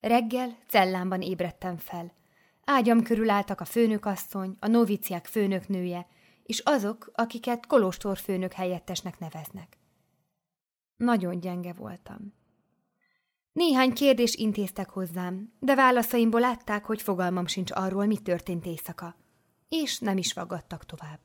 Reggel cellámban ébredtem fel. Ágyam körül álltak a főnökasszony, a noviciák főnöknője, és azok, akiket kolostor főnök helyettesnek neveznek. Nagyon gyenge voltam. Néhány kérdés intéztek hozzám, de válaszaimból látták, hogy fogalmam sincs arról, mi történt éjszaka, és nem is fogadtak tovább.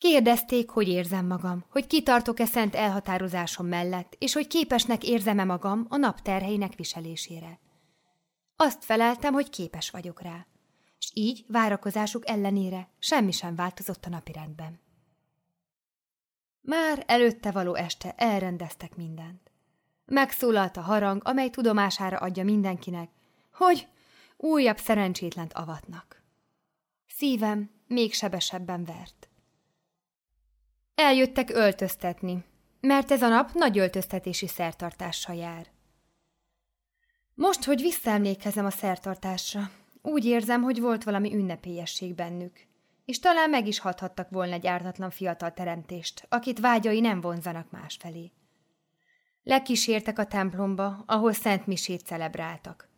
Kérdezték, hogy érzem magam, hogy kitartok-e szent elhatározásom mellett, és hogy képesnek érzem-e magam a nap terheinek viselésére. Azt feleltem, hogy képes vagyok rá, és így várakozásuk ellenére semmi sem változott a napirendben. Már előtte való este elrendeztek mindent. Megszólalt a harang, amely tudomására adja mindenkinek, hogy újabb szerencsétlent avatnak. Szívem még sebesebben vert. Eljöttek öltöztetni, mert ez a nap nagy öltöztetési szertartással jár. Most, hogy visszaemlékezem a szertartásra, úgy érzem, hogy volt valami ünnepélyesség bennük, és talán meg is hathattak volna egy ártatlan fiatal teremtést, akit vágyai nem vonzanak másfelé. Lekísértek a templomba, ahol Szent Misét celebráltak.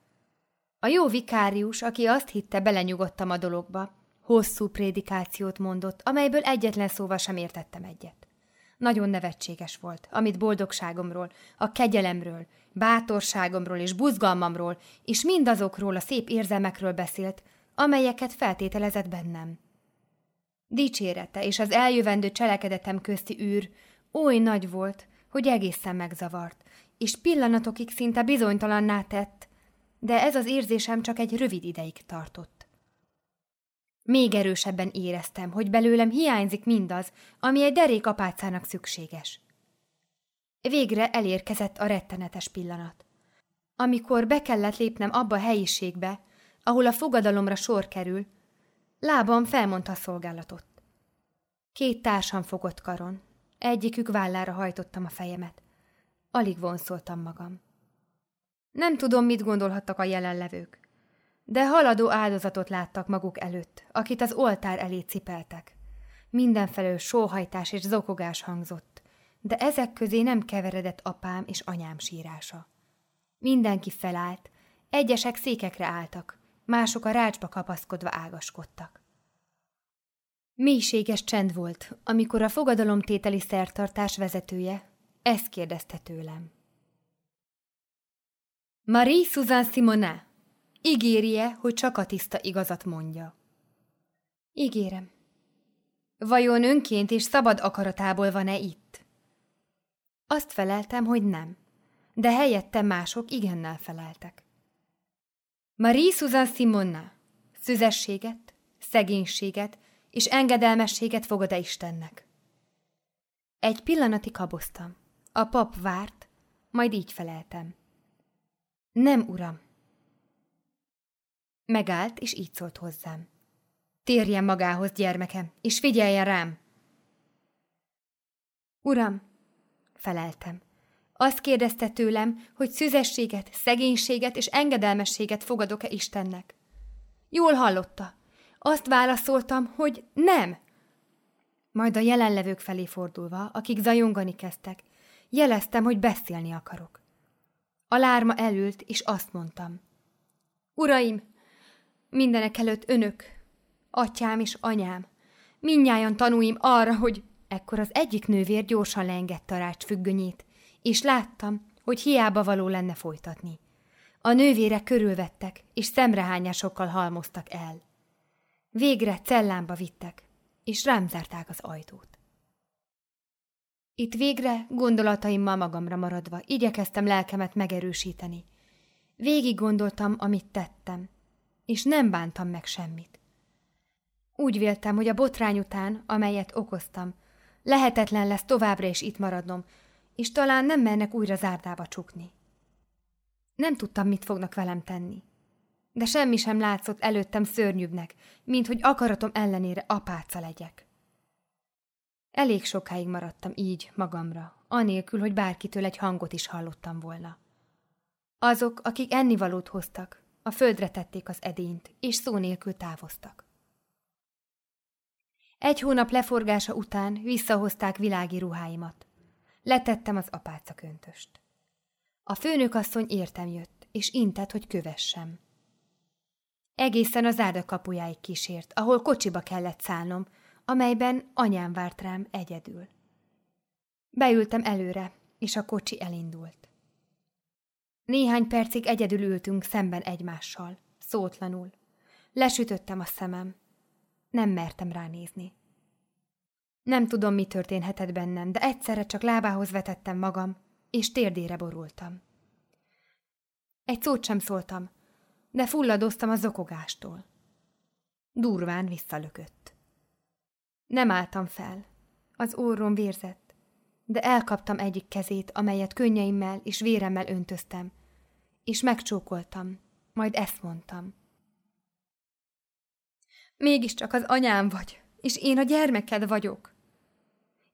A jó vikárius, aki azt hitte, belenyugodtam a dologba, hosszú prédikációt mondott, amelyből egyetlen szóval sem értettem egyet. Nagyon nevetséges volt, amit boldogságomról, a kegyelemről, bátorságomról és buzgalmamról, és mindazokról a szép érzelmekről beszélt, amelyeket feltételezett bennem. Dicsérete és az eljövendő cselekedetem közti űr oly nagy volt, hogy egészen megzavart, és pillanatokig szinte bizonytalanná tett, de ez az érzésem csak egy rövid ideig tartott. Még erősebben éreztem, hogy belőlem hiányzik mindaz, ami egy derék apácának szükséges. Végre elérkezett a rettenetes pillanat. Amikor be kellett lépnem abba a helyiségbe, ahol a fogadalomra sor kerül, lábam felmondta a szolgálatot. Két társam fogott karon, egyikük vállára hajtottam a fejemet. Alig vonszoltam magam. Nem tudom, mit gondolhattak a jelenlevők, de haladó áldozatot láttak maguk előtt, akit az oltár elé cipeltek. Mindenfelől sóhajtás és zokogás hangzott, de ezek közé nem keveredett apám és anyám sírása. Mindenki felállt, egyesek székekre álltak, mások a rácsba kapaszkodva ágaskodtak. Mélységes csend volt, amikor a fogadalomtételi szertartás vezetője ezt kérdezte tőlem. Marie Suzanne Simonet, ígérje, hogy csak a tiszta igazat mondja. Ígérem. Vajon önként és szabad akaratából van-e itt? Azt feleltem, hogy nem, de helyette mások igennel feleltek. Marie Suzanne Simonna, szüzességet, szegénységet és engedelmességet fogad-e Istennek? Egy pillanatig haboztam. A pap várt, majd így feleltem. Nem, uram. Megállt, és így szólt hozzám. Térjen magához, gyermekem, és figyeljen rám! Uram, feleltem. Azt kérdezte tőlem, hogy szüzességet, szegénységet és engedelmességet fogadok-e Istennek. Jól hallotta. Azt válaszoltam, hogy nem. Majd a jelenlevők felé fordulva, akik zajongani kezdtek, jeleztem, hogy beszélni akarok. A lárma elült, és azt mondtam. Uraim, mindenek előtt önök, atyám és anyám, minnyájan tanúim arra, hogy ekkor az egyik nővér gyorsan leengedte a rács függönyét, és láttam, hogy hiába való lenne folytatni. A nővérek körülvettek, és szemrehányásokkal halmoztak el. Végre cellámba vittek, és rám zárták az ajtót. Itt végre gondolataimmal magamra maradva igyekeztem lelkemet megerősíteni. Végig gondoltam, amit tettem, és nem bántam meg semmit. Úgy véltem, hogy a botrány után, amelyet okoztam, lehetetlen lesz továbbra is itt maradnom, és talán nem mernek újra zárdába csukni. Nem tudtam, mit fognak velem tenni. De semmi sem látszott előttem szörnyűbbnek, mint hogy akaratom ellenére apáca legyek. Elég sokáig maradtam így magamra, anélkül, hogy bárkitől egy hangot is hallottam volna. Azok, akik ennivalót hoztak, a földre tették az edényt, és szó nélkül távoztak. Egy hónap leforgása után visszahozták világi ruháimat. Letettem az apáca köntöst. A főnökasszony értem jött, és intett, hogy kövessem. Egészen az zárda kapujáig kísért, ahol kocsiba kellett szállnom, amelyben anyám várt rám egyedül. Beültem előre, és a kocsi elindult. Néhány percig egyedül ültünk szemben egymással, szótlanul. Lesütöttem a szemem. Nem mertem ránézni. Nem tudom, mi történhetett bennem, de egyszerre csak lábához vetettem magam, és térdére borultam. Egy szót sem szóltam, de fulladoztam a zokogástól. Durván visszalökött. Nem álltam fel. Az orrom vérzett, de elkaptam egyik kezét, amelyet könnyeimmel és véremmel öntöztem, és megcsókoltam, majd ezt mondtam. Mégiscsak az anyám vagy, és én a gyermeked vagyok.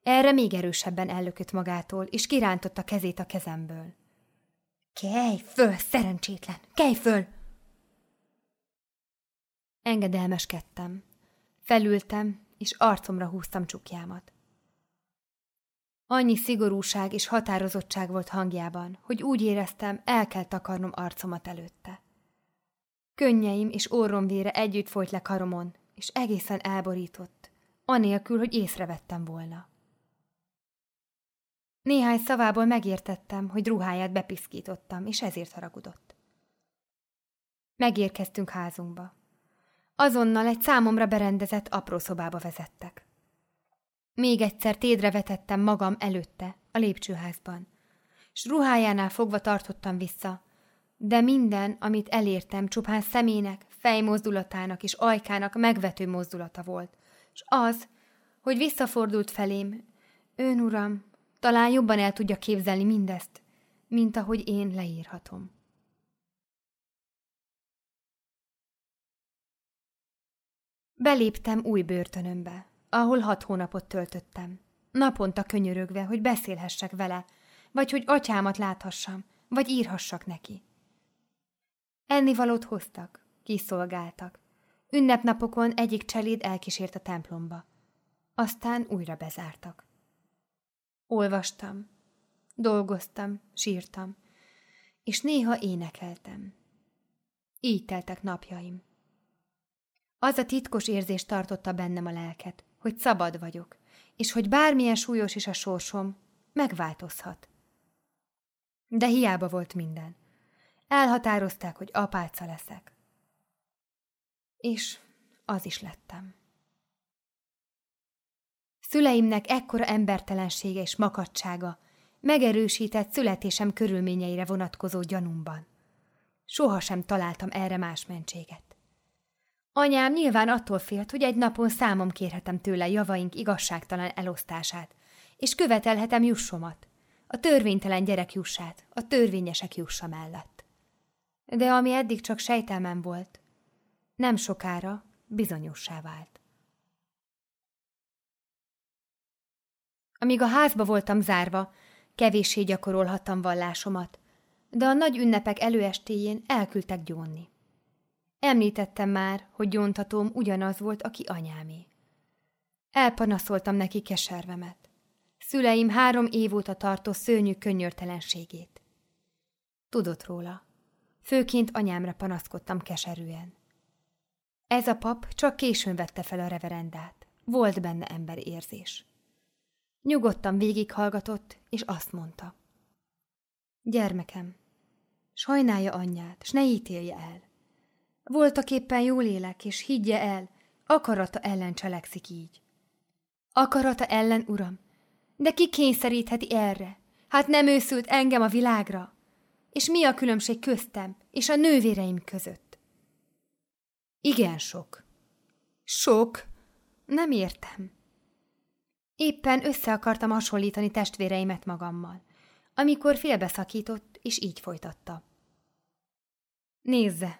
Erre még erősebben ellökött magától, és kirántotta kezét a kezemből. Kelj föl, szerencsétlen, kelj föl! Engedelmeskedtem. Felültem, és arcomra húztam csukjámat. Annyi szigorúság és határozottság volt hangjában, hogy úgy éreztem, el kell takarnom arcomat előtte. Könnyeim és orromvére együtt folyt le karomon, és egészen elborított, anélkül, hogy észrevettem volna. Néhány szavából megértettem, hogy ruháját bepiszkítottam, és ezért haragudott. Megérkeztünk házunkba. Azonnal egy számomra berendezett apró szobába vezettek. Még egyszer tédre vetettem magam előtte, a lépcsőházban, s ruhájánál fogva tartottam vissza, de minden, amit elértem, csupán szemének, fejmozdulatának és ajkának megvető mozdulata volt, és az, hogy visszafordult felém, ön uram, talán jobban el tudja képzelni mindezt, mint ahogy én leírhatom. Beléptem új börtönömbe, ahol hat hónapot töltöttem. Naponta könyörögve, hogy beszélhessek vele, vagy hogy atyámat láthassam, vagy írhassak neki. Ennivalót hoztak, kiszolgáltak. Ünnepnapokon egyik cseléd elkísért a templomba. Aztán újra bezártak. Olvastam, dolgoztam, sírtam, és néha énekeltem. Így teltek napjaim. Az a titkos érzés tartotta bennem a lelket, hogy szabad vagyok, és hogy bármilyen súlyos is a sorsom, megváltozhat. De hiába volt minden. Elhatározták, hogy apáca leszek. És az is lettem. Szüleimnek ekkora embertelensége és makadsága megerősített születésem körülményeire vonatkozó gyanumban. Sohasem találtam erre más mentséget. Anyám nyilván attól félt, hogy egy napon számom kérhetem tőle javaink igazságtalan elosztását, és követelhetem jussomat, a törvénytelen gyerek jussát, a törvényesek jussa mellett. De ami eddig csak sejtelmem volt, nem sokára bizonyossá vált. Amíg a házba voltam zárva, kevéssé gyakorolhattam vallásomat, de a nagy ünnepek előestéjén elküldtek gyónni. Említettem már, hogy gyóntatóm ugyanaz volt, aki anyámé. Elpanaszoltam neki keservemet. Szüleim három év óta tartó szörnyű könnyörtelenségét. Tudott róla. Főként anyámra panaszkodtam keserűen. Ez a pap csak későn vette fel a reverendát. Volt benne emberi érzés. Nyugodtan végighallgatott, és azt mondta. Gyermekem, sajnálja anyját, s ne ítélje el. Voltak éppen jól élek, és higgye el, akarata ellen cselekszik így. Akarata ellen, uram? De ki kényszerítheti erre? Hát nem őszült engem a világra? És mi a különbség köztem és a nővéreim között? Igen sok. Sok? Nem értem. Éppen össze akartam hasonlítani testvéreimet magammal, amikor félbeszakított, és így folytatta. Nézze,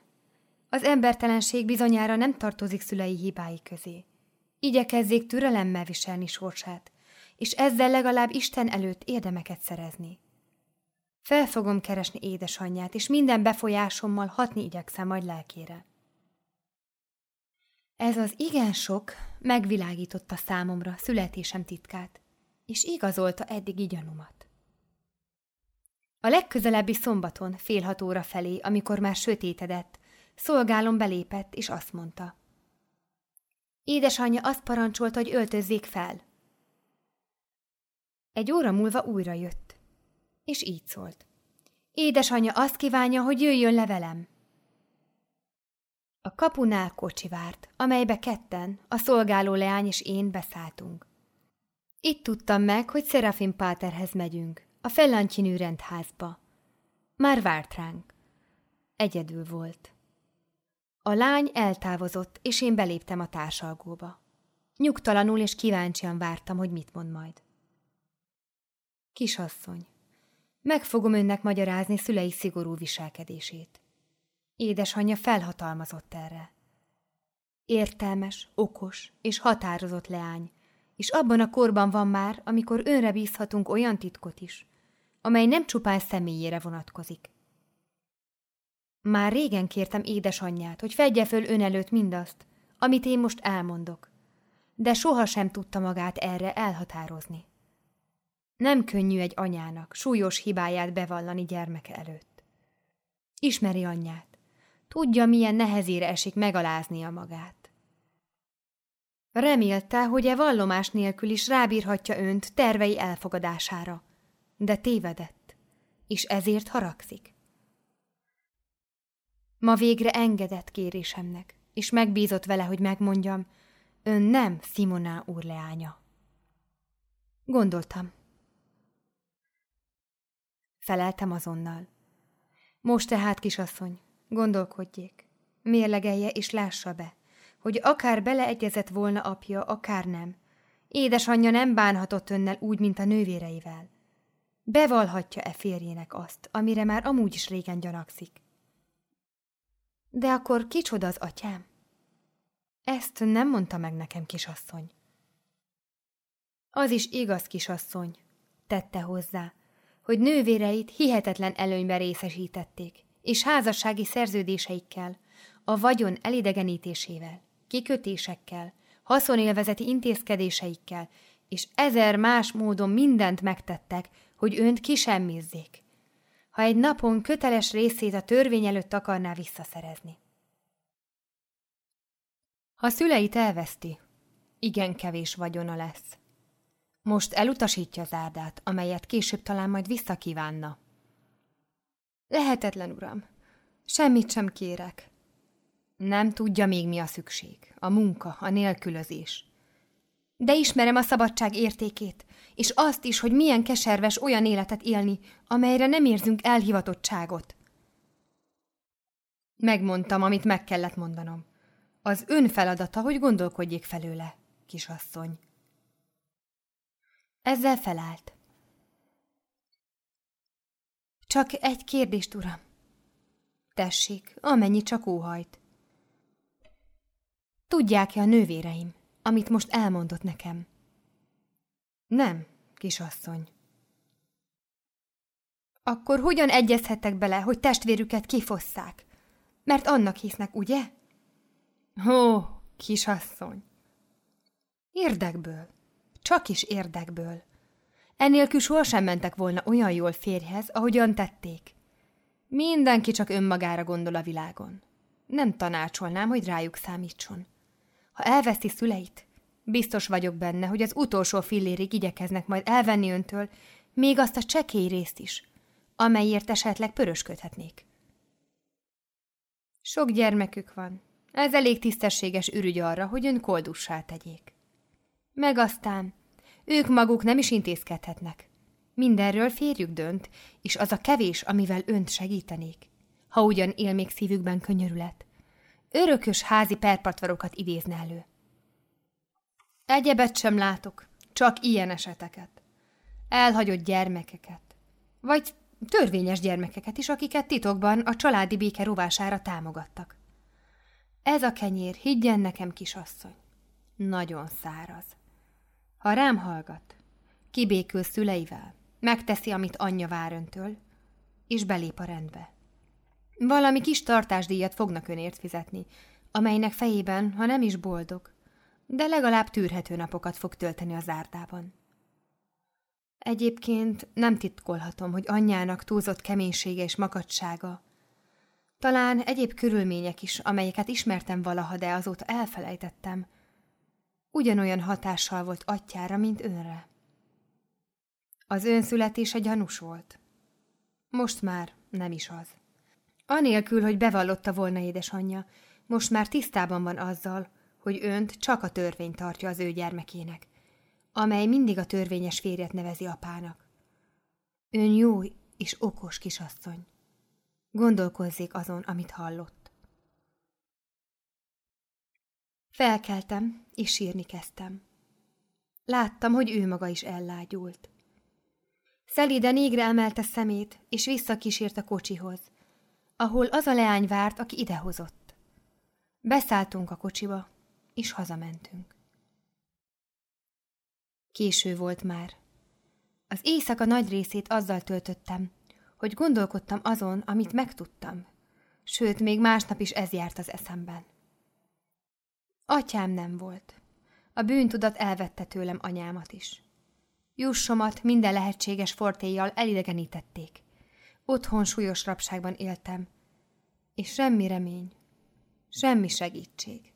az embertelenség bizonyára nem tartozik szülei hibái közé. Igyekezzék türelemmel viselni sorsát, és ezzel legalább Isten előtt érdemeket szerezni. Fel fogom keresni édesanyját, és minden befolyásommal hatni igyekszem majd lelkére. Ez az igen sok megvilágította számomra születésem titkát, és igazolta eddigi gyanúmat. A legközelebbi szombaton, fél hat óra felé, amikor már sötétedett, szolgálom belépett, és azt mondta. Édesanyja azt parancsolta, hogy öltözzék fel. Egy óra múlva újra jött, és így szólt. Édesanyja azt kívánja, hogy jöjjön le velem. A kapunál kocsi várt, amelybe ketten, a szolgáló leány és én beszálltunk. Itt tudtam meg, hogy Serafin Páterhez megyünk, a Fellantyinű rendházba. Már várt ránk. Egyedül volt. A lány eltávozott, és én beléptem a társalgóba. Nyugtalanul és kíváncsian vártam, hogy mit mond majd. Kisasszony, meg fogom önnek magyarázni szülei szigorú viselkedését. Édesanyja felhatalmazott erre. Értelmes, okos és határozott leány, és abban a korban van már, amikor önre bízhatunk olyan titkot is, amely nem csupán személyére vonatkozik. Már régen kértem édesanyját, hogy fedje föl ön előtt mindazt, amit én most elmondok, de sohasem tudta magát erre elhatározni. Nem könnyű egy anyának súlyos hibáját bevallani gyermeke előtt. Ismeri anyját, tudja, milyen nehezére esik megaláznia magát. Remélte, hogy e vallomás nélkül is rábírhatja önt tervei elfogadására, de tévedett, és ezért haragszik. Ma végre engedett kérésemnek, és megbízott vele, hogy megmondjam, ön nem Simoná úr leánya. Gondoltam. Feleltem azonnal. Most tehát, kisasszony, gondolkodjék, mérlegelje és lássa be, hogy akár beleegyezett volna apja, akár nem. Édesanyja nem bánhatott önnel úgy, mint a nővéreivel. Bevalhatja-e férjének azt, amire már amúgy is régen gyanakszik? De akkor kicsoda az atyám? Ezt nem mondta meg nekem, kisasszony. Az is igaz, kisasszony, tette hozzá, hogy nővéreit hihetetlen előnybe részesítették, és házassági szerződéseikkel, a vagyon elidegenítésével, kikötésekkel, haszonélvezeti intézkedéseikkel, és ezer más módon mindent megtettek, hogy önt kisemmizzék, ha egy napon köteles részét a törvény előtt akarná visszaszerezni. Ha szüleit elveszti, igen kevés vagyona lesz. Most elutasítja az árdát, amelyet később talán majd visszakívánna. Lehetetlen, uram. Semmit sem kérek. Nem tudja még, mi a szükség. A munka, a nélkülözés. De ismerem a szabadság értékét, és azt is, hogy milyen keserves olyan életet élni, amelyre nem érzünk elhivatottságot. Megmondtam, amit meg kellett mondanom. Az ön feladata, hogy gondolkodjék felőle, kisasszony. Ezzel felállt. Csak egy kérdést, uram. Tessék, amennyi csak óhajt. Tudják-e a nővéreim, amit most elmondott nekem? Nem, kisasszony. Akkor hogyan egyezhettek bele, hogy testvérüket kifosszák? Mert annak hisznek, ugye? Ó, kisasszony! Érdekből, csak is érdekből. Ennélkül sohasem mentek volna olyan jól férjhez, ahogyan tették. Mindenki csak önmagára gondol a világon. Nem tanácsolnám, hogy rájuk számítson. Ha elveszti szüleit, biztos vagyok benne, hogy az utolsó fillérig igyekeznek majd elvenni öntől még azt a csekély részt is, amelyért esetleg pörösködhetnék. Sok gyermekük van. Ez elég tisztességes ürügy arra, hogy ön koldussá tegyék. Meg aztán, ők maguk nem is intézkedhetnek. Mindenről férjük dönt, és az a kevés, amivel önt segítenék. Ha ugyan él még szívükben könyörület. Örökös házi perpatvarokat idézne elő. Egyebet sem látok, csak ilyen eseteket. Elhagyott gyermekeket. Vagy törvényes gyermekeket is, akiket titokban a családi béke rovására támogattak. Ez a kenyér, higgyen nekem, kisasszony, nagyon száraz. Ha rám hallgat, kibékül szüleivel, megteszi, amit anyja vár öntől, és belép a rendbe. Valami kis tartásdíjat fognak önért fizetni, amelynek fejében, ha nem is boldog, de legalább tűrhető napokat fog tölteni az zárdában. Egyébként nem titkolhatom, hogy anyjának túlzott keménysége és makacsága. Talán egyéb körülmények is, amelyeket ismertem valaha, de azóta elfelejtettem. Ugyanolyan hatással volt atyára, mint önre. Az ön születése gyanús volt. Most már nem is az. Anélkül, hogy bevallotta volna édesanyja, most már tisztában van azzal, hogy önt csak a törvény tartja az ő gyermekének, amely mindig a törvényes férjet nevezi apának. Ön jó és okos kisasszony. Gondolkozzék azon, amit hallott. Felkeltem, és sírni kezdtem. Láttam, hogy ő maga is ellágyult. Szeliden égre emelte szemét, és visszakísért a kocsihoz, ahol az a leány várt, aki idehozott. Beszálltunk a kocsiba, és hazamentünk. Késő volt már. Az éjszaka nagy részét azzal töltöttem, hogy gondolkodtam azon, amit megtudtam, sőt, még másnap is ez járt az eszemben. Atyám nem volt. A bűntudat elvette tőlem anyámat is. Jussomat minden lehetséges fortéjjal elidegenítették. Otthon súlyos rabságban éltem, és semmi remény, semmi segítség.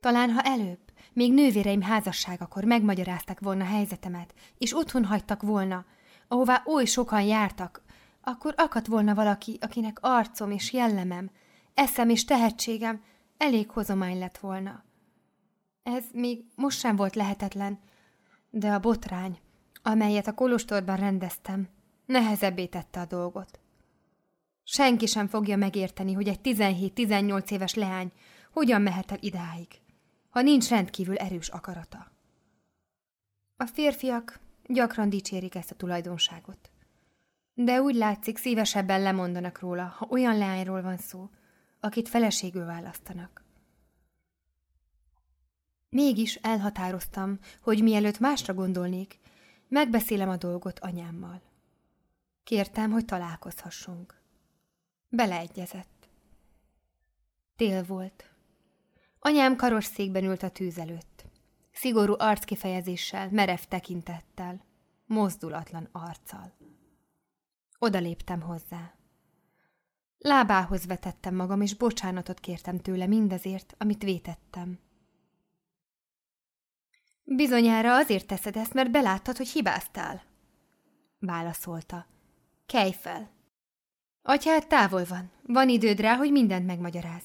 Talán, ha előbb, még nővéreim házasságakor megmagyaráztak volna helyzetemet, és otthon hagytak volna, ahová oly sokan jártak, akkor akadt volna valaki, akinek arcom és jellemem, eszem és tehetségem elég hozomány lett volna. Ez még most sem volt lehetetlen, de a botrány, amelyet a kolostorban rendeztem, nehezebbé tette a dolgot. Senki sem fogja megérteni, hogy egy 17-18 éves leány hogyan mehet el idáig, ha nincs rendkívül erős akarata. A férfiak gyakran dicsérik ezt a tulajdonságot. De úgy látszik, szívesebben lemondanak róla, ha olyan leányról van szó, akit feleségül választanak. Mégis elhatároztam, hogy mielőtt másra gondolnék, megbeszélem a dolgot anyámmal. Kértem, hogy találkozhassunk. Beleegyezett. Tél volt. Anyám karosszékben ült a tűz előtt. Szigorú arckifejezéssel, merev tekintettel, mozdulatlan arccal. Oda léptem hozzá. Lábához vetettem magam, és bocsánatot kértem tőle mindazért, amit vétettem. Bizonyára azért teszed ezt, mert beláttad, hogy hibáztál. Válaszolta. Kelj fel. Atyád távol van. Van időd rá, hogy mindent megmagyaráz.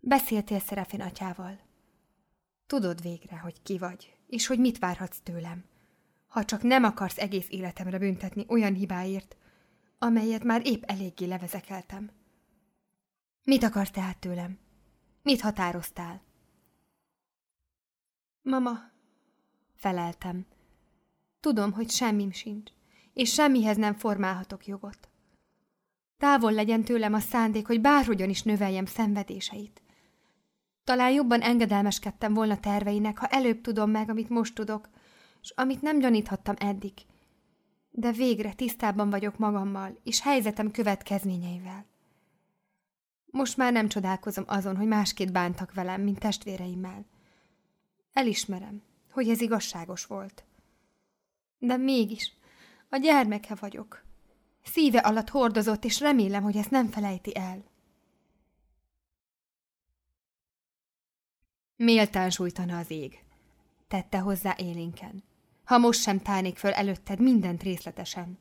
Beszéltél Szerefin atyával. Tudod végre, hogy ki vagy, és hogy mit várhatsz tőlem ha csak nem akarsz egész életemre büntetni olyan hibáért, amelyet már épp eléggé levezekeltem. Mit akarsz tehát tőlem? Mit határoztál? Mama, feleltem. Tudom, hogy semmim sincs, és semmihez nem formálhatok jogot. Távol legyen tőlem a szándék, hogy bárhogyan is növeljem szenvedéseit. Talán jobban engedelmeskedtem volna terveinek, ha előbb tudom meg, amit most tudok, s amit nem gyaníthattam eddig. De végre tisztában vagyok magammal, és helyzetem következményeivel. Most már nem csodálkozom azon, hogy másképp bántak velem, mint testvéreimmel. Elismerem, hogy ez igazságos volt. De mégis, a gyermeke vagyok. Szíve alatt hordozott, és remélem, hogy ezt nem felejti el. Méltán sújtana az ég, tette hozzá élénken ha most sem tárnék föl előtted mindent részletesen.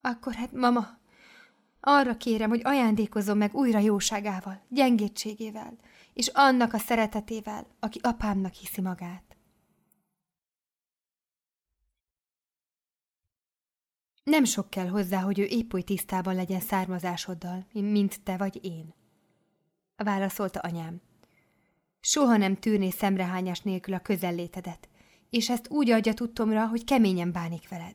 Akkor hát, mama, arra kérem, hogy ajándékozzon meg újra jóságával, gyengétségével, és annak a szeretetével, aki apámnak hiszi magát. Nem sok kell hozzá, hogy ő épp oly tisztában legyen származásoddal, mint te vagy én. Válaszolta anyám. Soha nem tűrné szemrehányás nélkül a közellétedet, és ezt úgy adja tudtomra, hogy keményen bánik veled.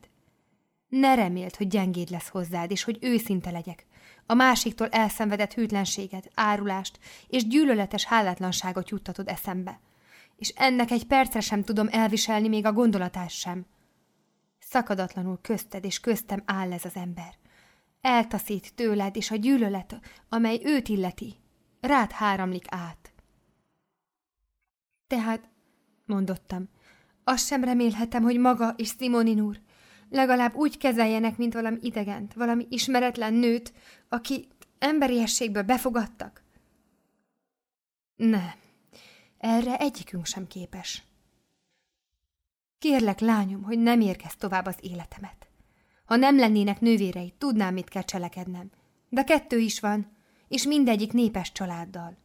Ne reméld, hogy gyengéd lesz hozzád, és hogy őszinte legyek. A másiktól elszenvedett hűtlenséget, árulást és gyűlöletes hálátlanságot juttatod eszembe. És ennek egy percre sem tudom elviselni még a gondolatás sem. Szakadatlanul közted és köztem áll ez az ember. Eltaszít tőled, és a gyűlölet, amely őt illeti, rád háramlik át. Tehát, mondottam, Azt sem remélhetem, hogy maga és Simonin úr legalább úgy kezeljenek, mint valami idegent, valami ismeretlen nőt, aki emberiességből befogadtak. Nem, erre egyikünk sem képes. Kérlek, lányom, hogy nem érkezz tovább az életemet. Ha nem lennének nővérei, tudnám, mit kell cselekednem. De kettő is van, és mindegyik népes családdal.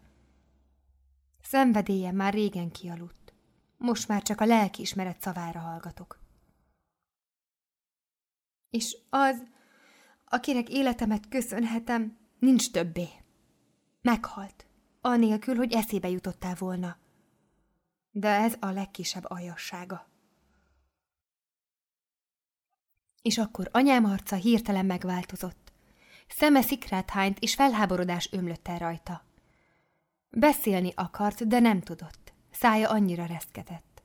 Szenvedélyem már régen kialudt. Most már csak a lelkiismeret szavára hallgatok. És az, akinek életemet köszönhetem, nincs többé. Meghalt, anélkül, hogy eszébe jutottál volna. De ez a legkisebb aljassága. És akkor anyám arca hirtelen megváltozott. Szeme szikrát hányt, és felháborodás ömlött el rajta. Beszélni akart, de nem tudott. Szája annyira reszketett.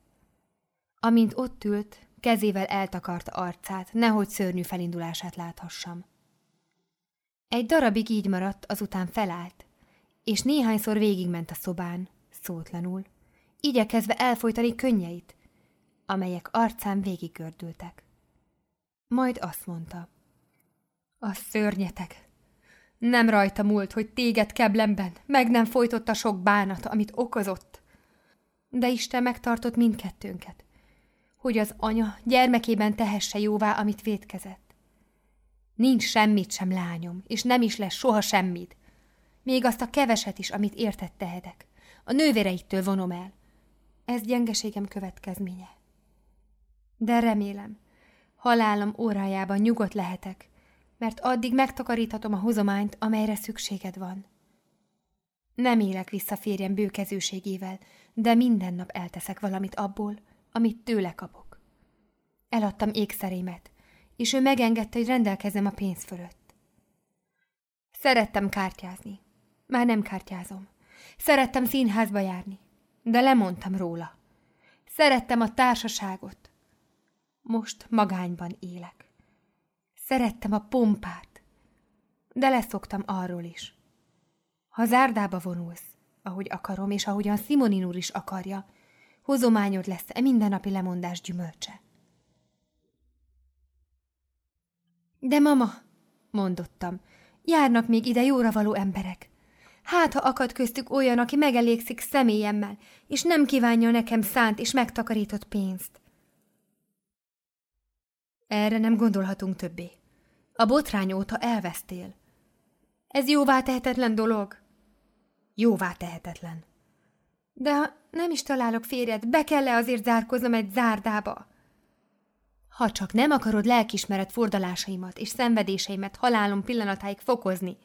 Amint ott ült, kezével eltakarta arcát, nehogy szörnyű felindulását láthassam. Egy darabig így maradt, azután felállt, és néhányszor végigment a szobán, szótlanul, igyekezve elfolytani könnyeit, amelyek arcán végiggördültek. Majd azt mondta. A szörnyetek! Nem rajta múlt, hogy téged keblemben meg nem folytotta sok bánat, amit okozott. De Isten megtartott mindkettőnket, hogy az anya gyermekében tehesse jóvá, amit vétkezett. Nincs semmit sem, lányom, és nem is lesz soha semmit. Még azt a keveset is, amit értett tehetek. A nővéreittől vonom el. Ez gyengeségem következménye. De remélem, halálom órájában nyugodt lehetek, mert addig megtakaríthatom a hozományt, amelyre szükséged van. Nem élek vissza férjem bőkezőségével, de minden nap elteszek valamit abból, amit tőle kapok. Eladtam ékszerémet, és ő megengedte, hogy rendelkezem a pénz fölött. Szerettem kártyázni. Már nem kártyázom. Szerettem színházba járni, de lemondtam róla. Szerettem a társaságot. Most magányban élek. Szerettem a pompát, de leszoktam arról is. Ha zárdába vonulsz, ahogy akarom, és ahogyan Simonin úr is akarja, hozományod lesz e mindennapi lemondás gyümölcse. De mama, mondottam, járnak még ide jóra való emberek. Hát, ha akad köztük olyan, aki megelégszik személyemmel, és nem kívánja nekem szánt és megtakarított pénzt. Erre nem gondolhatunk többé. A botrány óta elvesztél. Ez jóvá tehetetlen dolog? Jóvá tehetetlen. De ha nem is találok férjet, be kell-e azért zárkoznom egy zárdába? Ha csak nem akarod lelkismeret fordalásaimat és szenvedéseimet halálom pillanatáig fokozni,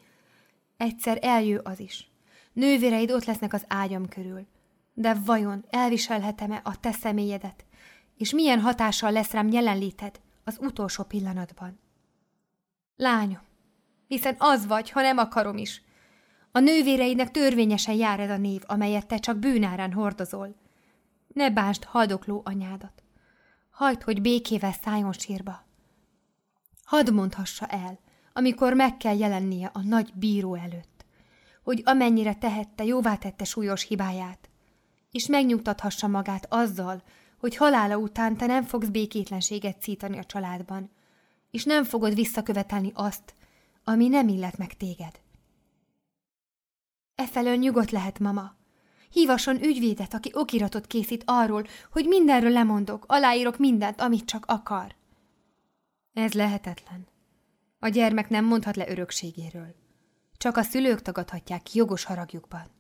egyszer eljő az is. Nővéreid ott lesznek az ágyam körül. De vajon elviselhetem-e a te személyedet, és milyen hatással lesz rám jelenléted az utolsó pillanatban? Lányom, hiszen az vagy, ha nem akarom is. A nővéreidnek törvényesen jár ez a név, amelyet te csak bűnárán hordozol. Ne bánsd haldokló anyádat. Hagyd, hogy békével szálljon sírba. Hadd mondhassa el, amikor meg kell jelennie a nagy bíró előtt, hogy amennyire tehette, jóvá tette súlyos hibáját, és megnyugtathassa magát azzal, hogy halála után te nem fogsz békétlenséget szítani a családban, és nem fogod visszakövetelni azt, ami nem illet meg téged. Efelől nyugodt lehet, mama. Hívasson ügyvédet, aki okiratot készít arról, hogy mindenről lemondok, aláírok mindent, amit csak akar. Ez lehetetlen. A gyermek nem mondhat le örökségéről. Csak a szülők tagadhatják jogos haragjukban.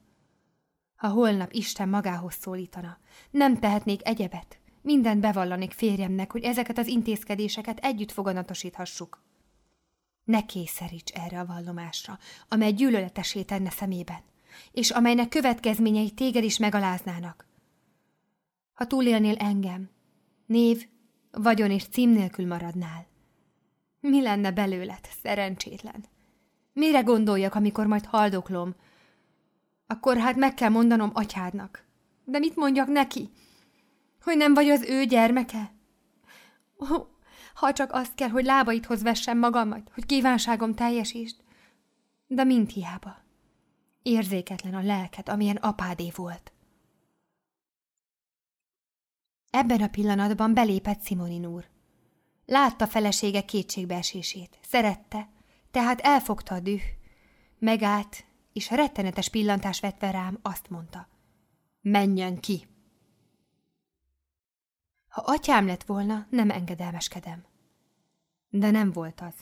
Ha holnap Isten magához szólítana, nem tehetnék egyebet. Mindent bevallanék férjemnek, hogy ezeket az intézkedéseket együtt foganatosíthassuk. Ne kényszeríts erre a vallomásra, amely gyűlöletesé tenne szemében, és amelynek következményei téged is megaláznának. Ha túlélnél engem, név, vagyon és cím nélkül maradnál. Mi lenne belőled, szerencsétlen? Mire gondoljak, amikor majd haldoklom? Akkor hát meg kell mondanom atyádnak. De mit mondjak neki? Hogy nem vagy az ő gyermeke? Oh, ha csak azt kell, hogy lábaidhoz vessem magamat, hogy kívánságom teljesítsd. De mind hiába. Érzéketlen a lelket, amilyen apádé volt. Ebben a pillanatban belépett Simonin úr. Látta felesége kétségbeesését, szerette, tehát elfogta a düh. Megállt, és rettenetes pillantás vetve rám azt mondta. Menjen ki! Ha atyám lett volna, nem engedelmeskedem. De nem volt az.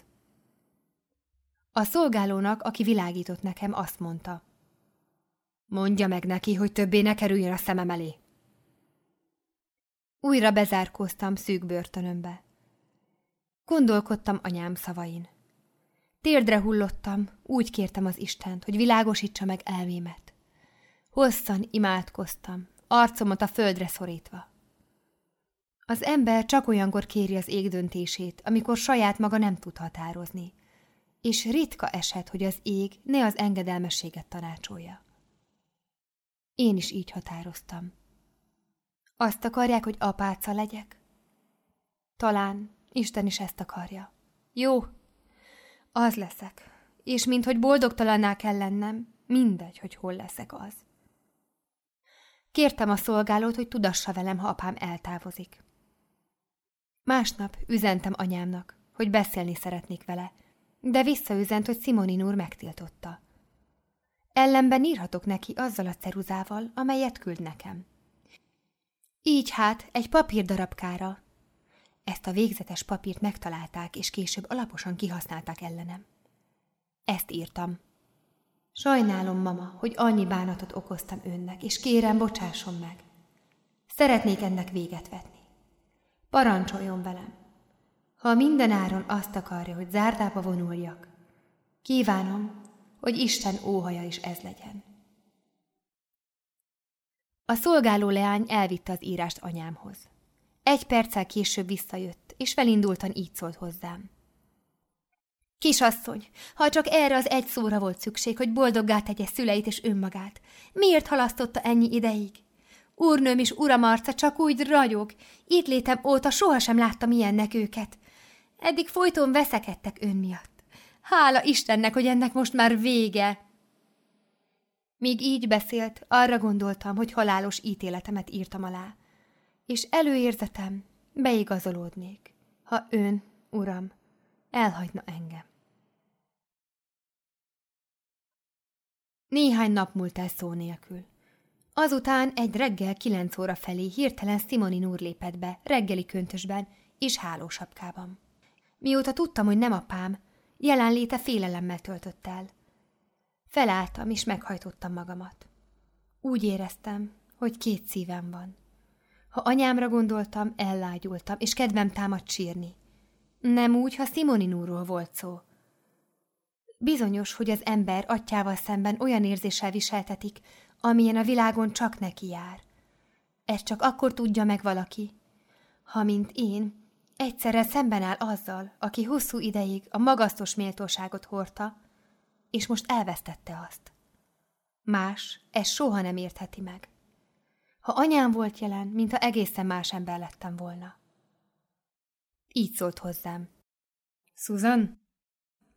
A szolgálónak, aki világított nekem, azt mondta. Mondja meg neki, hogy többé ne kerüljön a szemem elé. Újra bezárkóztam szűk börtönömbe. Gondolkodtam anyám szavain. Térdre hullottam, úgy kértem az Istent, hogy világosítsa meg elmémet. Hosszan imádkoztam, arcomat a földre szorítva. Az ember csak olyankor kéri az ég döntését, amikor saját maga nem tud határozni, és ritka eset, hogy az ég ne az engedelmességet tanácsolja. Én is így határoztam. Azt akarják, hogy apáca legyek? Talán Isten is ezt akarja. Jó, az leszek, és minthogy boldogtalanná kell lennem, mindegy, hogy hol leszek az. Kértem a szolgálót, hogy tudassa velem, ha apám eltávozik. Másnap üzentem anyámnak, hogy beszélni szeretnék vele, de visszaüzent, hogy Simonin úr megtiltotta. Ellenben írhatok neki azzal a ceruzával, amelyet küld nekem. Így hát egy papírdarabkára. Ezt a végzetes papírt megtalálták, és később alaposan kihasználták ellenem. Ezt írtam. Sajnálom, mama, hogy annyi bánatot okoztam önnek, és kérem, bocsásson meg. Szeretnék ennek véget vetni. Parancsoljon velem. Ha minden áron azt akarja, hogy zárdába vonuljak, kívánom, hogy Isten óhaja is ez legyen. A szolgáló leány elvitte az írást anyámhoz. Egy perccel később visszajött, és felindultan így szólt hozzám. Kisasszony, ha csak erre az egy szóra volt szükség, hogy boldoggá tegye szüleit és önmagát, miért halasztotta ennyi ideig? Úrnőm és uram arca csak úgy ragyog, itt létem óta sohasem láttam ilyennek őket. Eddig folyton veszekedtek ön miatt. Hála Istennek, hogy ennek most már vége! Míg így beszélt, arra gondoltam, hogy halálos ítéletemet írtam alá, és előérzetem, beigazolódnék, ha ön, uram, elhagyna engem. Néhány nap múlt el szó nélkül. Azután egy reggel kilenc óra felé hirtelen Simonin úr lépett be, reggeli köntösben és hálósapkában. Mióta tudtam, hogy nem apám, jelenléte félelemmel töltött el. Felálltam és meghajtottam magamat. Úgy éreztem, hogy két szívem van. Ha anyámra gondoltam, ellágyultam, és kedvem támadt sírni. Nem úgy, ha Simonin úrról volt szó. Bizonyos, hogy az ember atyával szemben olyan érzéssel viseltetik, amilyen a világon csak neki jár. Ezt csak akkor tudja meg valaki, ha, mint én, egyszerre szemben áll azzal, aki hosszú ideig a magasztos méltóságot hordta, és most elvesztette azt. Más ezt soha nem értheti meg. Ha anyám volt jelen, mintha egészen más ember lettem volna. Így szólt hozzám. Susan,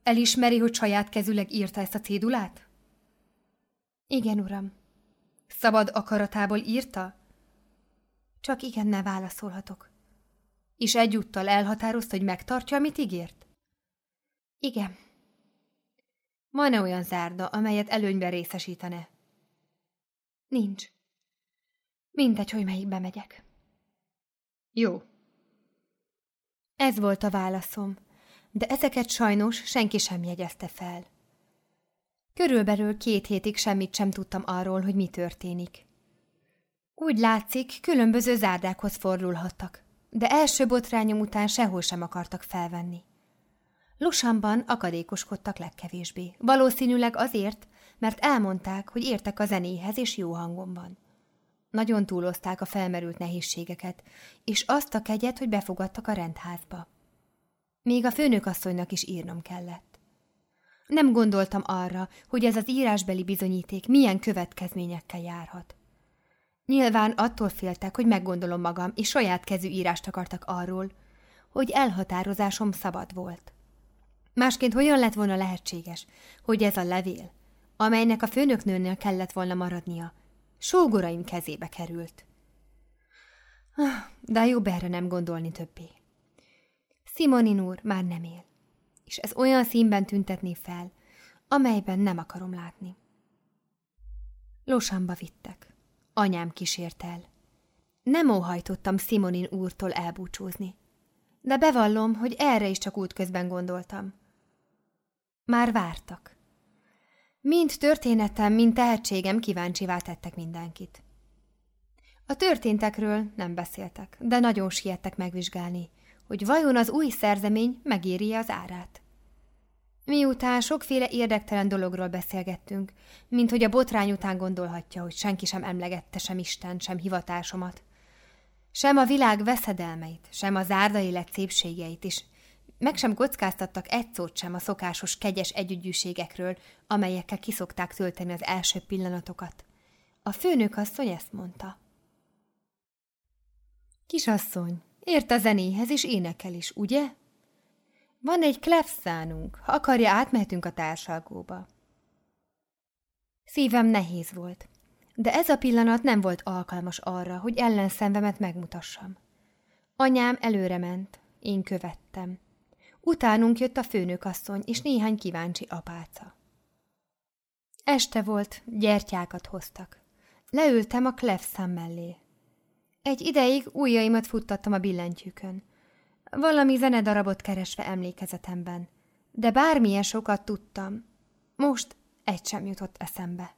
elismeri, hogy saját kezüleg írta ezt a cédulát? Igen, uram. Szabad akaratából írta? Csak igennel válaszolhatok. És egyúttal elhatározta, hogy megtartja, amit ígért? Igen. Van-e olyan zárda, amelyet előnyben részesítene? Nincs. Mindegy, hogy melyikbe megyek. Jó. Ez volt a válaszom, de ezeket sajnos senki sem jegyezte fel. Körülbelül két hétig semmit sem tudtam arról, hogy mi történik. Úgy látszik, különböző zárdákhoz fordulhattak, de első botrányom után sehol sem akartak felvenni. Lusamban akadékoskodtak legkevésbé, valószínűleg azért, mert elmondták, hogy értek a zenéhez és jó hangom van. Nagyon túlozták a felmerült nehézségeket, és azt a kegyet, hogy befogadtak a rendházba. Még a főnökasszonynak is írnom kellett. Nem gondoltam arra, hogy ez az írásbeli bizonyíték milyen következményekkel járhat. Nyilván attól féltek, hogy meggondolom magam, és saját kezű írást akartak arról, hogy elhatározásom szabad volt. Másként hogyan lett volna lehetséges, hogy ez a levél, amelynek a főnöknőnél kellett volna maradnia, sógoraim kezébe került. De jobb erre nem gondolni többé. Simonin úr már nem él, és ez olyan színben tüntetné fel, amelyben nem akarom látni. Losamba vittek. Anyám kísért el. Nem óhajtottam Simonin úrtól elbúcsúzni, de bevallom, hogy erre is csak útközben gondoltam. Már vártak. Mind történetem, mind tehetségem kíváncsivá tettek mindenkit. A történtekről nem beszéltek, de nagyon siettek megvizsgálni, hogy vajon az új szerzemény megéri az árát. Miután sokféle érdektelen dologról beszélgettünk, mint hogy a botrány után gondolhatja, hogy senki sem emlegette sem Isten, sem hivatásomat, sem a világ veszedelmeit, sem a zárda élet szépségeit is, meg sem kockáztattak egy szót sem a szokásos kegyes együgyűségekről, amelyekkel kiszokták tölteni az első pillanatokat. A főnök asszony ezt mondta. Kisasszony, ért a zenéhez és énekel is, ugye? Van egy klefszánunk, ha akarja, átmehetünk a társalgóba. Szívem nehéz volt, de ez a pillanat nem volt alkalmas arra, hogy ellenszenvemet megmutassam. Anyám előre ment, én követtem. Utánunk jött a főnökasszony és néhány kíváncsi apáca. Este volt, gyertyákat hoztak. Leültem a klefszám mellé. Egy ideig ujjaimat futtattam a billentyűkön. Valami zenedarabot keresve emlékezetemben. De bármilyen sokat tudtam, most egy sem jutott eszembe.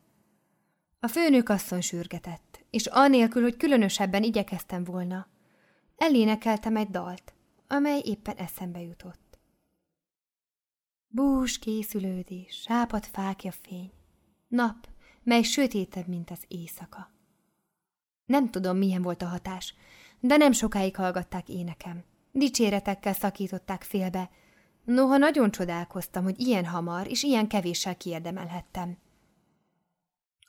A főnök asszony sürgetett, és anélkül, hogy különösebben igyekeztem volna, elénekeltem egy dalt, amely éppen eszembe jutott. Bús készülődés, sápat fákja fény, nap, mely sötétebb, mint az éjszaka. Nem tudom, milyen volt a hatás, de nem sokáig hallgatták énekem. Dicséretekkel szakították félbe. Noha nagyon csodálkoztam, hogy ilyen hamar és ilyen kevéssel kiérdemelhettem.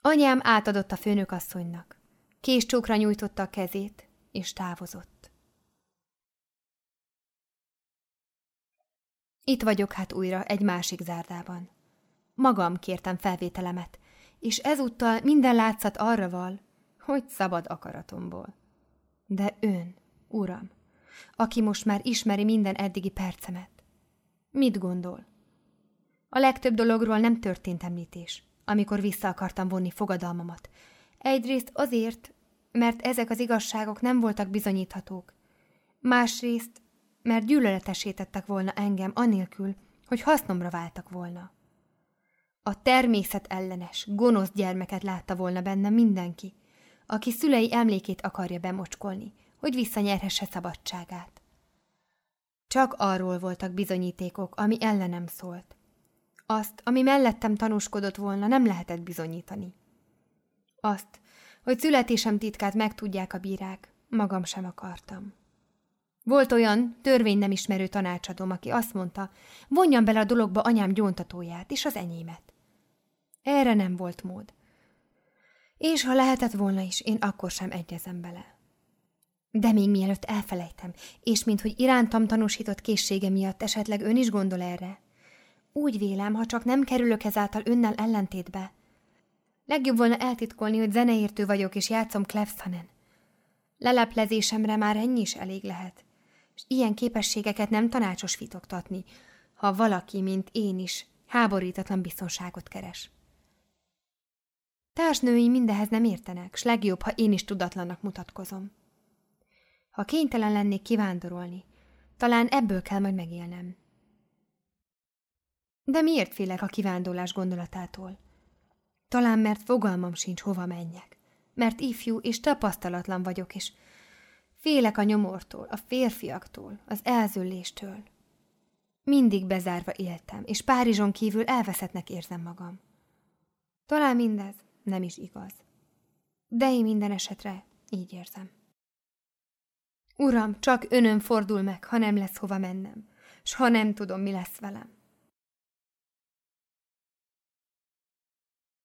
Anyám átadott a főnökasszonynak. Késcsókra nyújtotta a kezét, és távozott. Itt vagyok hát újra egy másik zárdában. Magam kértem felvételemet, és ezúttal minden látszat arra val, hogy szabad akaratomból. De ön, uram, aki most már ismeri minden eddigi percemet, mit gondol? A legtöbb dologról nem történt említés, amikor vissza akartam vonni fogadalmamat. Egyrészt azért, mert ezek az igazságok nem voltak bizonyíthatók. Másrészt, mert gyűlöletesítettek volna engem anélkül, hogy hasznomra váltak volna. A természet ellenes, gonosz gyermeket látta volna benne mindenki, aki szülei emlékét akarja bemocskolni, hogy visszanyerhesse szabadságát. Csak arról voltak bizonyítékok, ami ellenem szólt. Azt, ami mellettem tanúskodott volna, nem lehetett bizonyítani. Azt, hogy születésem titkát megtudják a bírák, magam sem akartam. Volt olyan törvény nem ismerő tanácsadóm, aki azt mondta, vonjam bele a dologba anyám gyóntatóját és az enyémet. Erre nem volt mód. És ha lehetett volna is, én akkor sem egyezem bele. De még mielőtt elfelejtem, és minthogy irántam tanúsított készsége miatt esetleg ön is gondol erre, úgy vélem, ha csak nem kerülök ezáltal önnel ellentétbe. Legjobb volna eltitkolni, hogy zeneértő vagyok, és játszom Klevszanen. Leleplezésemre már ennyi is elég lehet, és ilyen képességeket nem tanácsos fitoktatni, ha valaki, mint én is, háborítatlan biztonságot keres. Társnői mindehez nem értenek, s legjobb, ha én is tudatlannak mutatkozom. Ha kénytelen lennék kivándorolni, talán ebből kell majd megélnem. De miért félek a kivándorlás gondolatától? Talán mert fogalmam sincs, hova menjek. Mert ifjú és tapasztalatlan vagyok, és félek a nyomortól, a férfiaktól, az elzülléstől. Mindig bezárva éltem, és Párizson kívül elveszettnek érzem magam. Talán mindez nem is igaz. De én minden esetre így érzem. Uram, csak önön fordul meg, ha nem lesz hova mennem, s ha nem tudom, mi lesz velem.